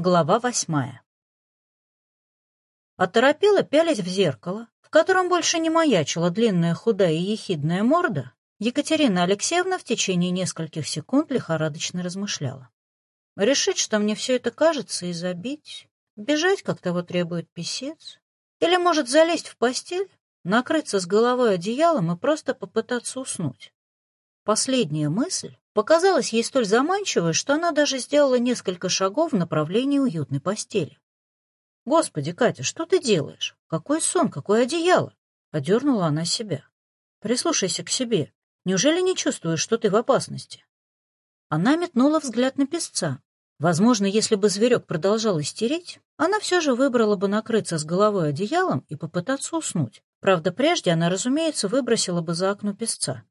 Глава восьмая. Оторопела, пялись в зеркало, в котором больше не маячила длинная худая и ехидная морда, Екатерина Алексеевна в течение нескольких секунд лихорадочно размышляла. Решить, что мне все это кажется, и забить, бежать, как того требует писец, или, может, залезть в постель, накрыться с головой одеялом и просто попытаться уснуть. Последняя мысль показалась ей столь заманчивой, что она даже сделала несколько шагов в направлении уютной постели. «Господи, Катя, что ты делаешь? Какой сон, какое одеяло?» — одернула она себя. «Прислушайся к себе. Неужели не чувствуешь, что ты в опасности?» Она метнула взгляд на песца. Возможно, если бы зверек продолжал истереть, она все же выбрала бы накрыться с головой одеялом и попытаться уснуть. Правда, прежде она, разумеется, выбросила бы за окно песца.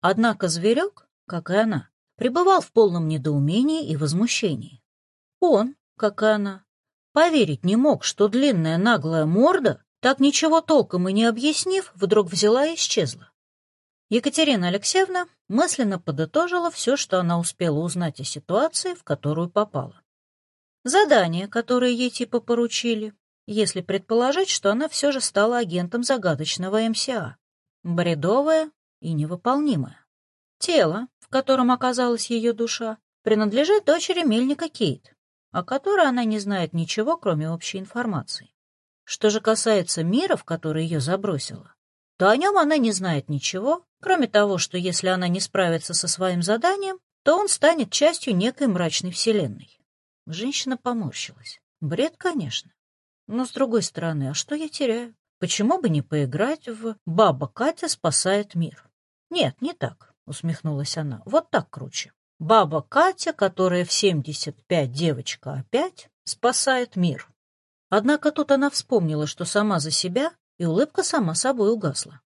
Однако зверек как и она, пребывал в полном недоумении и возмущении. Он, как и она, поверить не мог, что длинная наглая морда, так ничего толком и не объяснив, вдруг взяла и исчезла. Екатерина Алексеевна мысленно подытожила все, что она успела узнать о ситуации, в которую попала. Задание, которое ей типа поручили, если предположить, что она все же стала агентом загадочного МСА. Бредовое и невыполнимое. Тело, котором оказалась ее душа, принадлежит дочери мельника Кейт, о которой она не знает ничего, кроме общей информации. Что же касается мира, в который ее забросило, то о нем она не знает ничего, кроме того, что если она не справится со своим заданием, то он станет частью некой мрачной вселенной. Женщина поморщилась. Бред, конечно. Но, с другой стороны, а что я теряю? Почему бы не поиграть в «Баба Катя спасает мир»? Нет, не так усмехнулась она. Вот так круче. Баба Катя, которая в семьдесят пять девочка опять, спасает мир. Однако тут она вспомнила, что сама за себя, и улыбка сама собой угасла.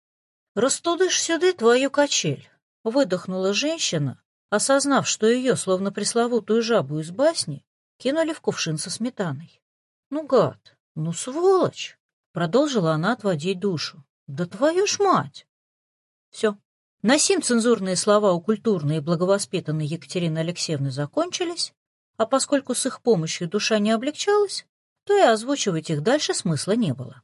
«Растудышь сюда твою качель», — выдохнула женщина, осознав, что ее, словно пресловутую жабу из басни, кинули в кувшин со сметаной. «Ну, гад, ну, сволочь!» — продолжила она отводить душу. «Да твою ж мать!» Все, сим цензурные слова у культурной и благовоспитанной Екатерины Алексеевны закончились, а поскольку с их помощью душа не облегчалась, то и озвучивать их дальше смысла не было.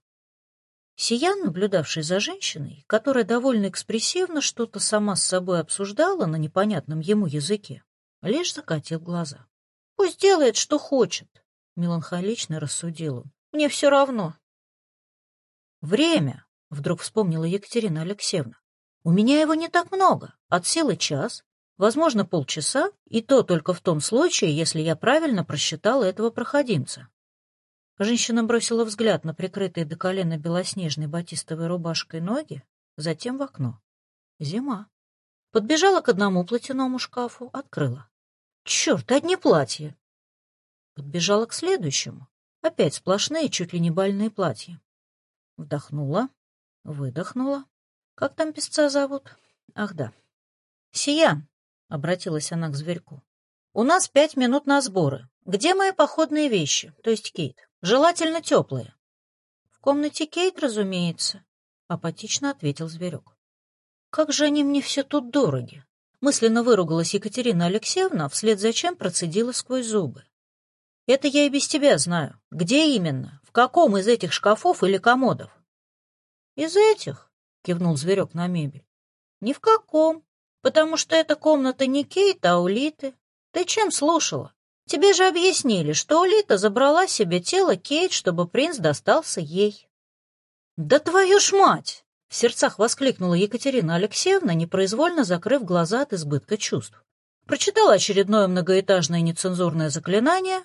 Сиян, наблюдавший за женщиной, которая довольно экспрессивно что-то сама с собой обсуждала на непонятном ему языке, лишь закатил глаза. «Пусть делает, что хочет», — меланхолично рассудил он. «Мне все равно». «Время», — вдруг вспомнила Екатерина Алексеевна. У меня его не так много, от силы час, возможно, полчаса, и то только в том случае, если я правильно просчитала этого проходимца. Женщина бросила взгляд на прикрытые до колена белоснежной батистовой рубашкой ноги, затем в окно. Зима. Подбежала к одному платяному шкафу, открыла. Черт, одни платья. Подбежала к следующему. Опять сплошные, чуть ли не бальные платья. Вдохнула, выдохнула, как там песца зовут? Ах да. Сиян, — обратилась она к зверьку. У нас пять минут на сборы. Где мои походные вещи, то есть Кейт? Желательно теплые. В комнате Кейт, разумеется, — апатично ответил зверек. Как же они мне все тут дороги. Мысленно выругалась Екатерина Алексеевна, вслед за чем процедила сквозь зубы. Это я и без тебя знаю. Где именно? В каком из этих шкафов или комодов? Из этих, кивнул зверек на мебель. Ни в каком, потому что эта комната не Кейт, а Улиты. Ты чем слушала? Тебе же объяснили, что Улита забрала себе тело Кейт, чтобы принц достался ей. Да твою ж мать! В сердцах воскликнула Екатерина Алексеевна, непроизвольно закрыв глаза от избытка чувств. Прочитала очередное многоэтажное нецензурное заклинание,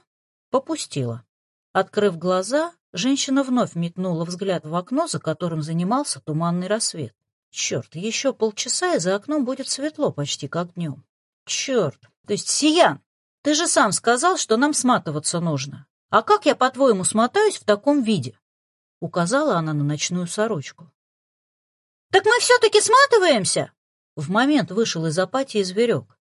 попустила. Открыв глаза, Женщина вновь метнула взгляд в окно, за которым занимался туманный рассвет. Черт, еще полчаса, и за окном будет светло почти как днем. Черт, то есть Сиян, ты же сам сказал, что нам сматываться нужно. А как я, по-твоему, смотаюсь в таком виде? Указала она на ночную сорочку. Так мы все-таки сматываемся? В момент вышел из апатии зверек.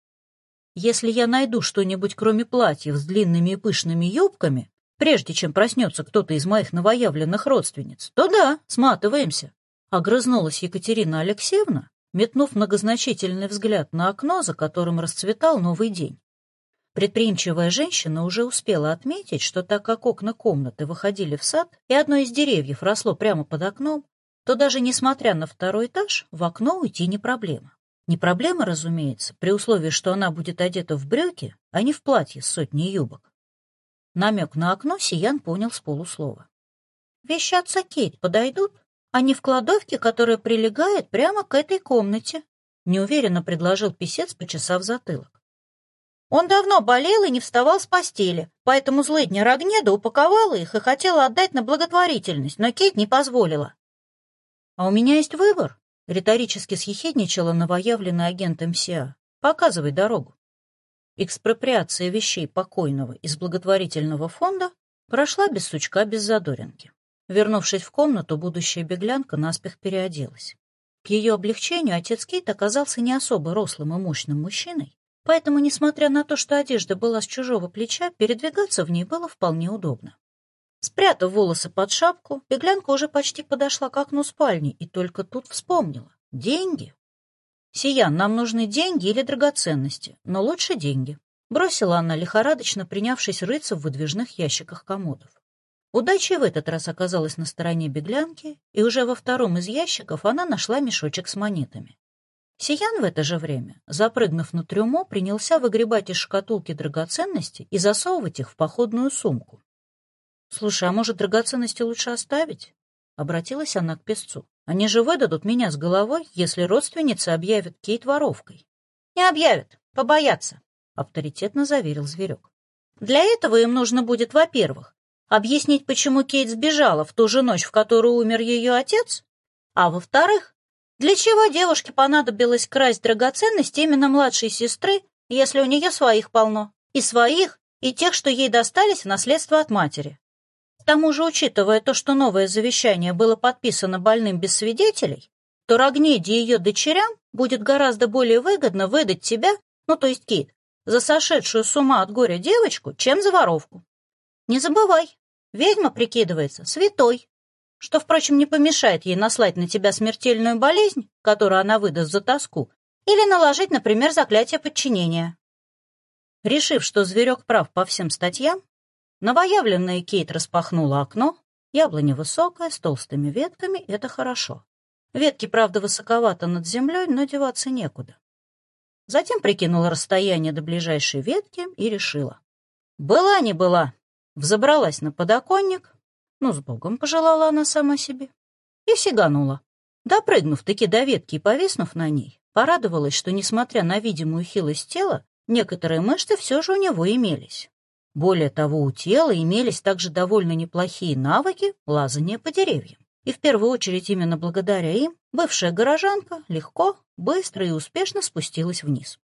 Если я найду что-нибудь, кроме платьев с длинными и пышными юбками, прежде чем проснется кто-то из моих новоявленных родственниц, то да, сматываемся. Огрызнулась Екатерина Алексеевна, метнув многозначительный взгляд на окно, за которым расцветал новый день. Предприимчивая женщина уже успела отметить, что так как окна комнаты выходили в сад, и одно из деревьев росло прямо под окном, то даже несмотря на второй этаж, в окно уйти не проблема. Не проблема, разумеется, при условии, что она будет одета в брюки, а не в платье с сотней юбок. Намек на окно Сиян понял с полуслова. «Вещи отца Кейт подойдут? Они в кладовке, которая прилегает прямо к этой комнате», неуверенно предложил писец, почесав затылок. Он давно болел и не вставал с постели, поэтому злыдня Рогнеда упаковала их и хотела отдать на благотворительность, но Кейт не позволила. «А у меня есть выбор», — риторически съехидничала новоявленный агент МСА. «Показывай дорогу». Экспроприация вещей покойного из благотворительного фонда прошла без сучка, без задоринки. Вернувшись в комнату, будущая беглянка наспех переоделась. К ее облегчению отец Кейт оказался не особо рослым и мощным мужчиной, поэтому, несмотря на то, что одежда была с чужого плеча, передвигаться в ней было вполне удобно. Спрятав волосы под шапку, беглянка уже почти подошла к окну спальни и только тут вспомнила. Деньги. «Сиян, нам нужны деньги или драгоценности, но лучше деньги», бросила она, лихорадочно принявшись рыться в выдвижных ящиках комодов. Удача в этот раз оказалась на стороне беглянки, и уже во втором из ящиков она нашла мешочек с монетами. Сиян в это же время, запрыгнув на трюмо, принялся выгребать из шкатулки драгоценности и засовывать их в походную сумку. «Слушай, а может, драгоценности лучше оставить?» Обратилась она к песцу. «Они же выдадут меня с головой, если родственница объявит Кейт воровкой». «Не объявят, побоятся», — авторитетно заверил зверек. «Для этого им нужно будет, во-первых, объяснить, почему Кейт сбежала в ту же ночь, в которую умер ее отец, а во-вторых, для чего девушке понадобилось красть драгоценности именно младшей сестры, если у нее своих полно? И своих, и тех, что ей достались в наследство от матери. Тому же, учитывая то, что новое завещание было подписано больным без свидетелей, то Рогнеде и ее дочерям будет гораздо более выгодно выдать тебя, ну то есть Кит, за сошедшую с ума от горя девочку, чем за воровку. Не забывай, ведьма прикидывается святой, что, впрочем, не помешает ей наслать на тебя смертельную болезнь, которую она выдаст за тоску, или наложить, например, заклятие подчинения. Решив, что зверек прав по всем статьям, новоявленная Кейт распахнула окно, яблоня высокая, с толстыми ветками, это хорошо. Ветки, правда, высоковато над землей, но деваться некуда. Затем прикинула расстояние до ближайшей ветки и решила. Была не была. Взобралась на подоконник, ну, с Богом пожелала она сама себе. И сиганула. Допрыгнув-таки до ветки и повиснув на ней, порадовалась, что, несмотря на видимую хилость тела, некоторые мышцы все же у него имелись. Более того, у тела имелись также довольно неплохие навыки лазания по деревьям. И в первую очередь именно благодаря им бывшая горожанка легко, быстро и успешно спустилась вниз.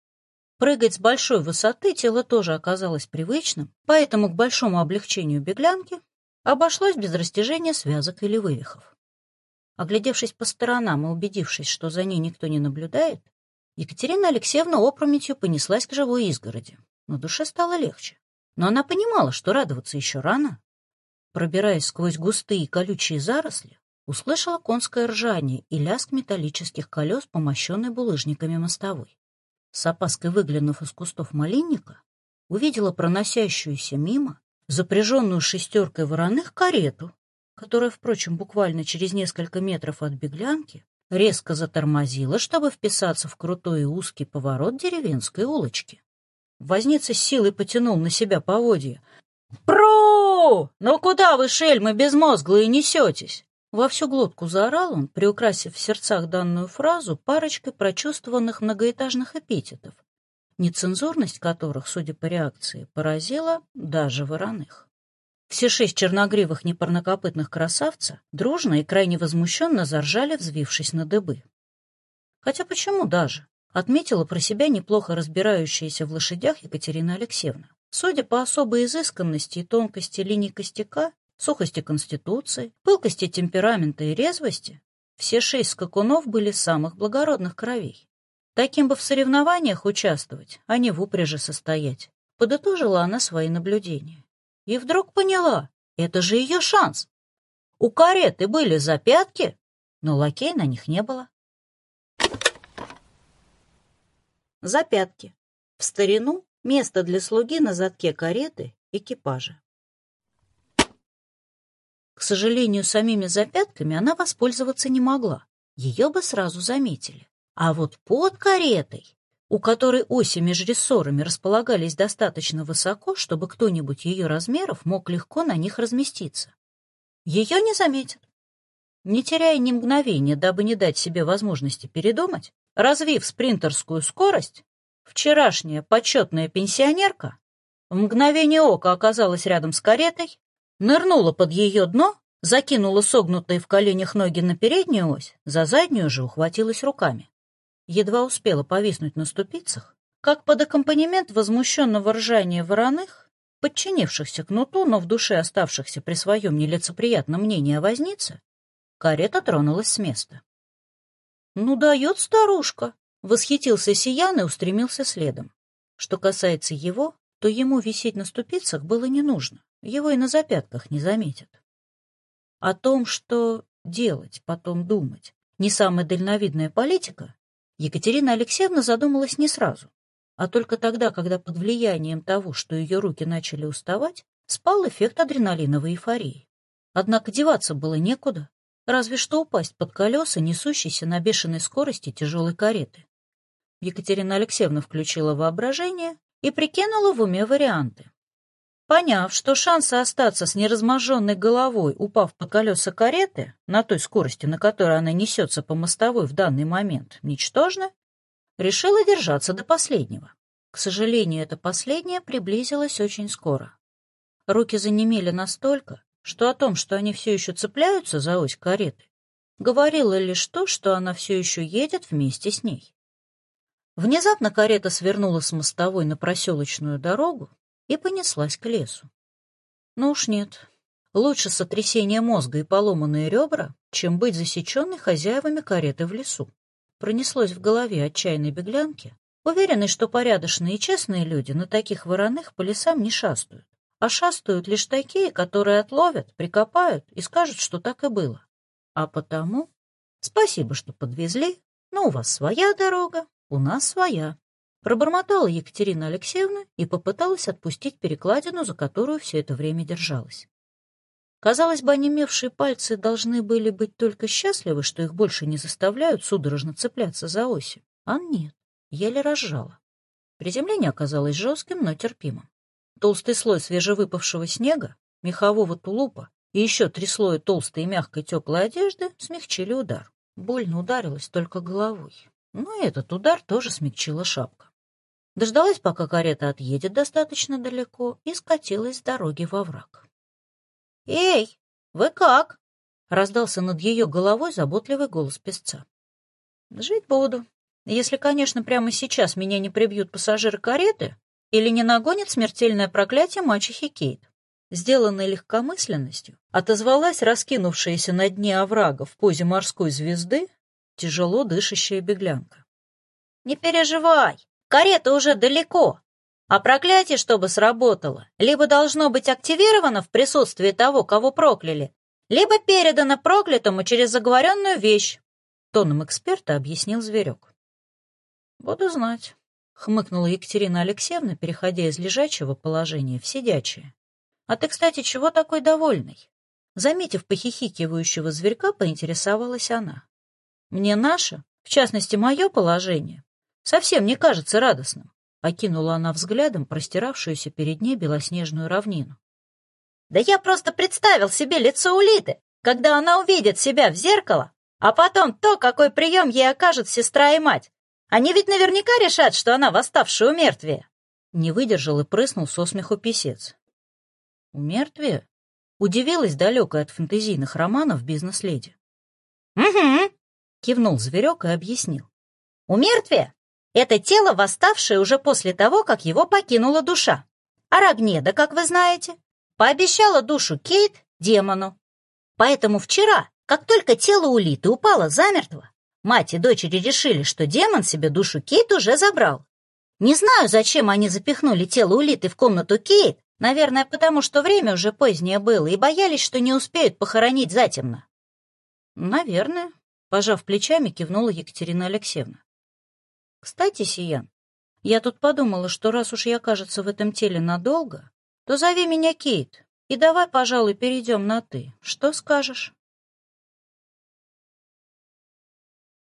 Прыгать с большой высоты тело тоже оказалось привычным, поэтому к большому облегчению беглянки Обошлось без растяжения связок или вывихов. Оглядевшись по сторонам и убедившись, что за ней никто не наблюдает, Екатерина Алексеевна опрометью понеслась к живой изгороди. На душе стало легче. Но она понимала, что радоваться еще рано. Пробираясь сквозь густые колючие заросли, услышала конское ржание и лязг металлических колес, помощенной булыжниками мостовой. С опаской выглянув из кустов малинника, увидела проносящуюся мимо запряженную шестеркой вороных карету, которая, впрочем, буквально через несколько метров от беглянки резко затормозила, чтобы вписаться в крутой и узкий поворот деревенской улочки. Возница силой потянул на себя поводья. «Про! Ну куда вы, шельмы безмозглые, несетесь?» Во всю глотку заорал он, приукрасив в сердцах данную фразу парочкой прочувствованных многоэтажных эпитетов, нецензурность которых, судя по реакции, поразила даже вороных. Все шесть черногривых непарнокопытных красавца дружно и крайне возмущенно заржали, взвившись на дыбы. Хотя почему даже? Отметила про себя неплохо разбирающаяся в лошадях Екатерина Алексеевна. Судя по особой изысканности и тонкости линий костяка, сухости конституции, пылкости темперамента и резвости, все шесть скакунов были самых благородных кровей. Таким бы в соревнованиях участвовать, а не в упряжи состоять. Подытожила она свои наблюдения. И вдруг поняла, это же ее шанс. У кареты были запятки, но лакей на них не было. Запятки. В старину Место для слуги на задке кареты экипажа. К сожалению, самими запятками она воспользоваться не могла. Ее бы сразу заметили. А вот под каретой, у которой оси между рессорами располагались достаточно высоко, чтобы кто-нибудь ее размеров мог легко на них разместиться, ее не заметят. Не теряя ни мгновения, дабы не дать себе возможности передумать, развив спринтерскую скорость, вчерашняя почетная пенсионерка в мгновение ока оказалась рядом с каретой, нырнула под ее дно, закинула согнутые в коленях ноги на переднюю ось, за заднюю же ухватилась руками. Едва успела повиснуть на ступицах, как под аккомпанемент возмущенного ржания вороных, подчинившихся кнуту, но в душе оставшихся при своем нелицеприятном мнении о вознице, карета тронулась с места. «Ну, дает старушка!» — восхитился Сиян и устремился следом. Что касается его, то ему висеть на ступицах было не нужно, его и на запятках не заметят. О том, что делать, потом думать, не самая дальновидная политика, Екатерина Алексеевна задумалась не сразу, а только тогда, когда под влиянием того, что ее руки начали уставать, спал эффект адреналиновой эйфории. Однако деваться было некуда, разве что упасть под колеса, несущейся на бешеной скорости тяжелой кареты. Екатерина Алексеевна включила воображение и прикинула в уме варианты. Поняв, что шансы остаться с неразможенной головой, упав под колеса кареты, на той скорости, на которой она несется по мостовой в данный момент, ничтожны, решила держаться до последнего. К сожалению, это последнее приблизилось очень скоро. Руки занемели настолько, что о том, что они все еще цепляются за ось кареты, говорило лишь то, что она все еще едет вместе с ней. Внезапно карета свернула с мостовой на проселочную дорогу, и понеслась к лесу. Ну уж нет, лучше сотрясение мозга и поломанные ребра, чем быть засеченной хозяевами кареты в лесу. Пронеслось в голове отчаянной беглянки, уверенной, что порядочные и честные люди на таких вороных по лесам не шастают, а шастают лишь такие, которые отловят, прикопают и скажут, что так и было. А потому спасибо, что подвезли, но у вас своя дорога, у нас своя. Пробормотала Екатерина Алексеевна и попыталась отпустить перекладину, за которую все это время держалась. Казалось бы, онемевшие пальцы должны были быть только счастливы, что их больше не заставляют судорожно цепляться за оси. А нет, еле разжала. Приземление оказалось жестким, но терпимым. Толстый слой свежевыпавшего снега, мехового тулупа и еще три слоя толстой и мягкой теплой одежды смягчили удар. Больно ударилась только головой. Но этот удар тоже смягчила шапка. Дождалась, пока карета отъедет достаточно далеко, и скатилась с дороги во враг. «Эй, вы как?» — раздался над ее головой заботливый голос песца. «Жить буду, если, конечно, прямо сейчас меня не прибьют пассажиры кареты или не нагонит смертельное проклятие мачехи Кейт». Сделанной легкомысленностью отозвалась раскинувшаяся на дне оврага в позе морской звезды тяжело дышащая беглянка. «Не переживай, Карета уже далеко, а проклятие, чтобы сработало, либо должно быть активировано в присутствии того, кого прокляли, либо передано проклятому через заговоренную вещь, — тоном эксперта объяснил зверек. «Буду знать», — хмыкнула Екатерина Алексеевна, переходя из лежачего положения в сидячее. «А ты, кстати, чего такой довольный?» Заметив похихикивающего зверька, поинтересовалась она. «Мне наше, в частности, мое положение, Совсем не кажется радостным. Окинула она взглядом простиравшуюся перед ней белоснежную равнину. Да я просто представил себе лицо Улиты, когда она увидит себя в зеркало, а потом то, какой прием ей окажут сестра и мать. Они ведь наверняка решат, что она восставшая у мертвия. Не выдержал и прыснул со смеху писец. У мертвия? Удивилась далекая от фэнтезийных романов бизнес-леди. «Угу», — кивнул зверек и объяснил. «У мертвия это тело, восставшее уже после того, как его покинула душа. А Рогнеда, как вы знаете, пообещала душу Кейт демону. Поэтому вчера, как только тело Улиты упало замертво, мать и дочери решили, что демон себе душу Кейт уже забрал. Не знаю, зачем они запихнули тело Улиты в комнату Кейт, наверное, потому что время уже позднее было и боялись, что не успеют похоронить затемно. Наверное, пожав плечами, кивнула Екатерина Алексеевна. Кстати, Сиян, Я тут подумала, что раз уж я, кажется, в этом теле надолго, то зови меня Кейт, и давай, пожалуй, перейдем на «ты». Что скажешь?»